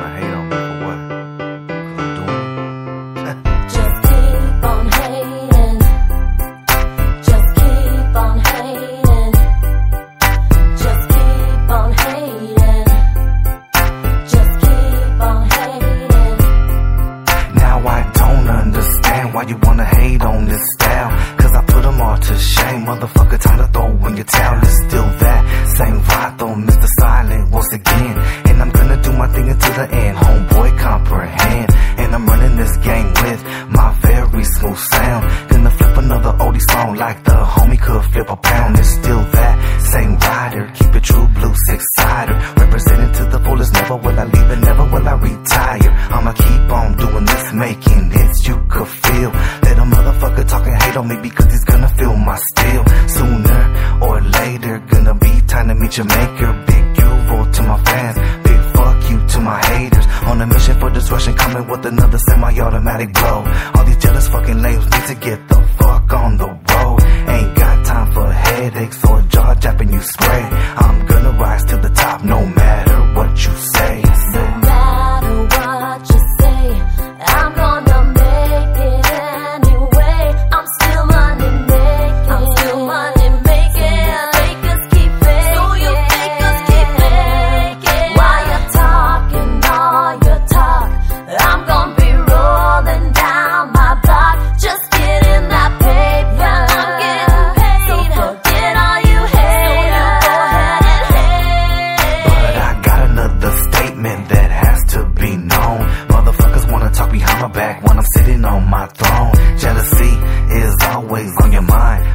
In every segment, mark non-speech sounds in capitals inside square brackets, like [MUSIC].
wanna hate on me for what? I'm doing. [LAUGHS] Just keep on hating. Just keep on hating. Just keep on hating. Just keep on hating. Now I don't understand why you wanna hate on this put them all to shame. Motherfucker, time to throw in your towel. It's still that same vibe though, Mr. Silent once again. And I'm gonna do my thing until the end. Homeboy, comprehend. And I'm running this game with my very smooth sound. Gonna flip another oldie song like the homie could flip a pound. It's still that same rider. Keep it true, blue six sider. Representing to the fullest. Never will I leave on me because he's gonna feel my steel. Sooner or later, gonna be time to meet your maker. Big UVO to my fans. Big fuck you to my haters. On a mission for destruction, coming with another semi-automatic blow. All these jealous fucking lames need to get the fuck on the road. Ain't got time for headaches or jaw japping you spray. I'm gonna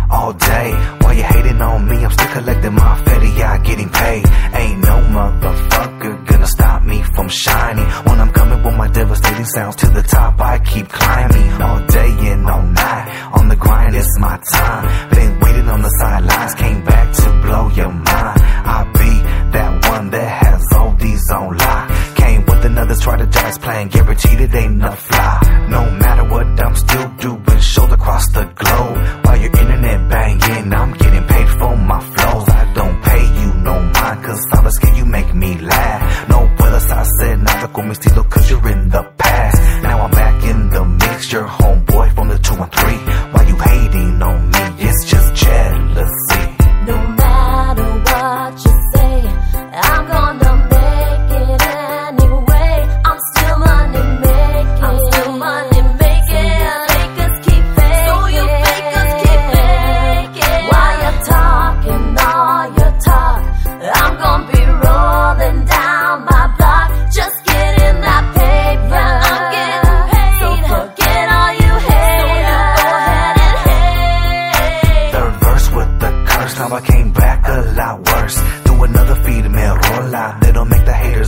all day. While you hating on me, I'm still collecting my fatty, I getting paid. Ain't no motherfucker gonna stop me from shining. When I'm coming with my devastating sounds to the top, I keep climbing all day and all night. On the grind, it's my time. Been waiting on the sidelines, came back to blow your mind. I be that one that has all these on lock. Came with another strategized plan, guaranteed it ain't no the mixture,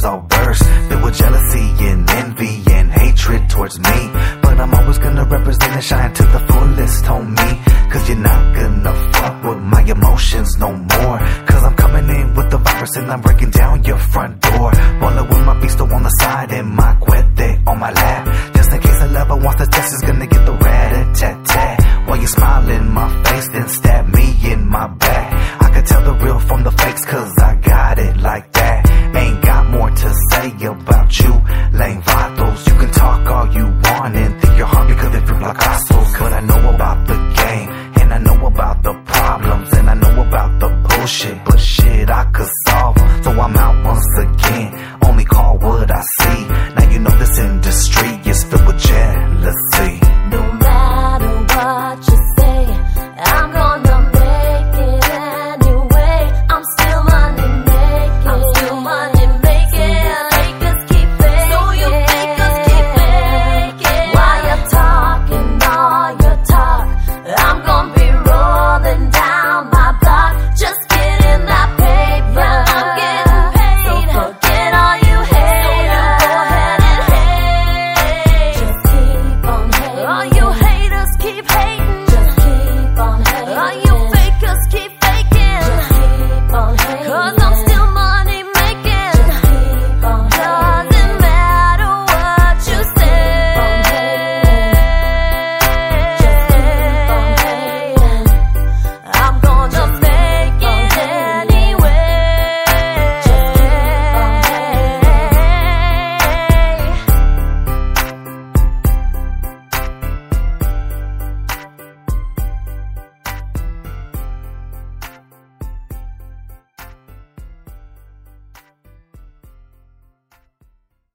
all burst. There was jealousy and envy and hatred towards me. But I'm always gonna represent and shine to the fullest, homie. Cause you're not gonna fuck with my emotions no more. Cause I'm coming in with the virus and I'm breaking down your front door. Rolling with my beast on the side and my cuete on my lap. Just in case a lover wants to test, is gonna say about you. Lame vatos, you can talk all you want and think you're hard because they flip like assholes. But I know about the game, and I know about the problems, and I know about the bullshit. But shit, I could